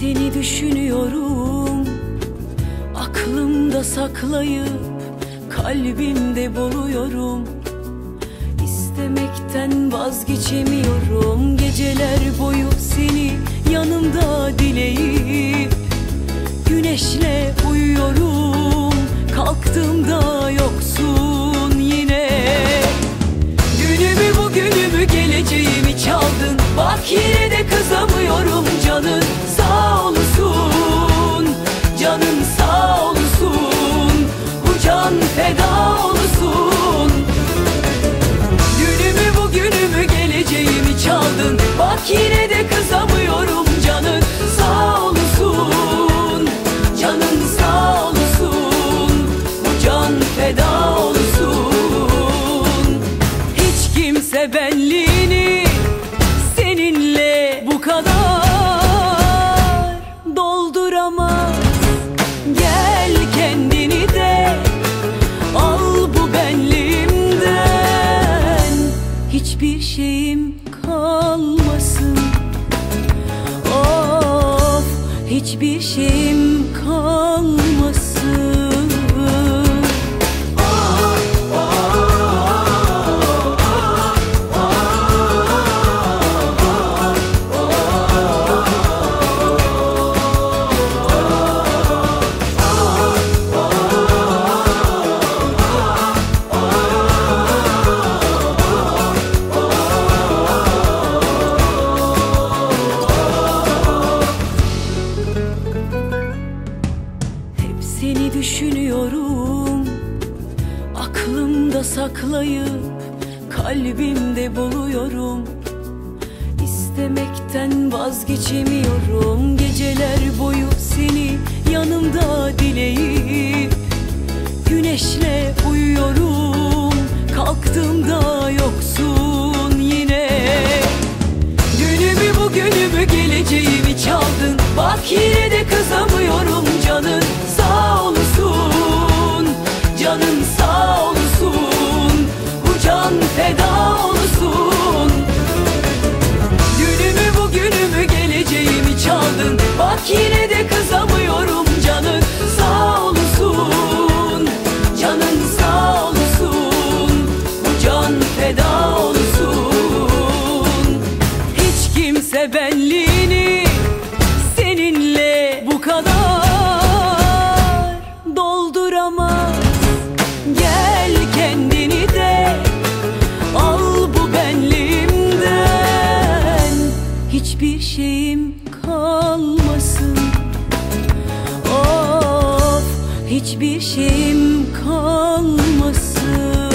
Seni düşünüyorum. Aklımda saklayıp Kalbimde buluyorum. İstemekten vazgeçemiyorum. Geceler boyu seni yanımda dileyip Güneşle uyuyorum. Kalktığımda yoksun. Benliğini seninle bu kadar dolduramaz. Gel kendini de al bu benliğimden. Hiçbir şeyim kalmasın. Of hiçbir şeyim kalmasın Aklımda saklayıp Kalbimde buluyorum. İstemekten vazgeçemiyorum. Geceler boyu seni yanımda dileyip Güneşle uyuyorum. Kalktığımda yoksun yine. Dünümü bugünümü geleceğimi çaldın. Bak yine de kızamıyorum canın. Sağ olsun Canın sağ çaldın Bak hiçbir şeyim kalmasın. Of hiçbir şeyim kalmasın.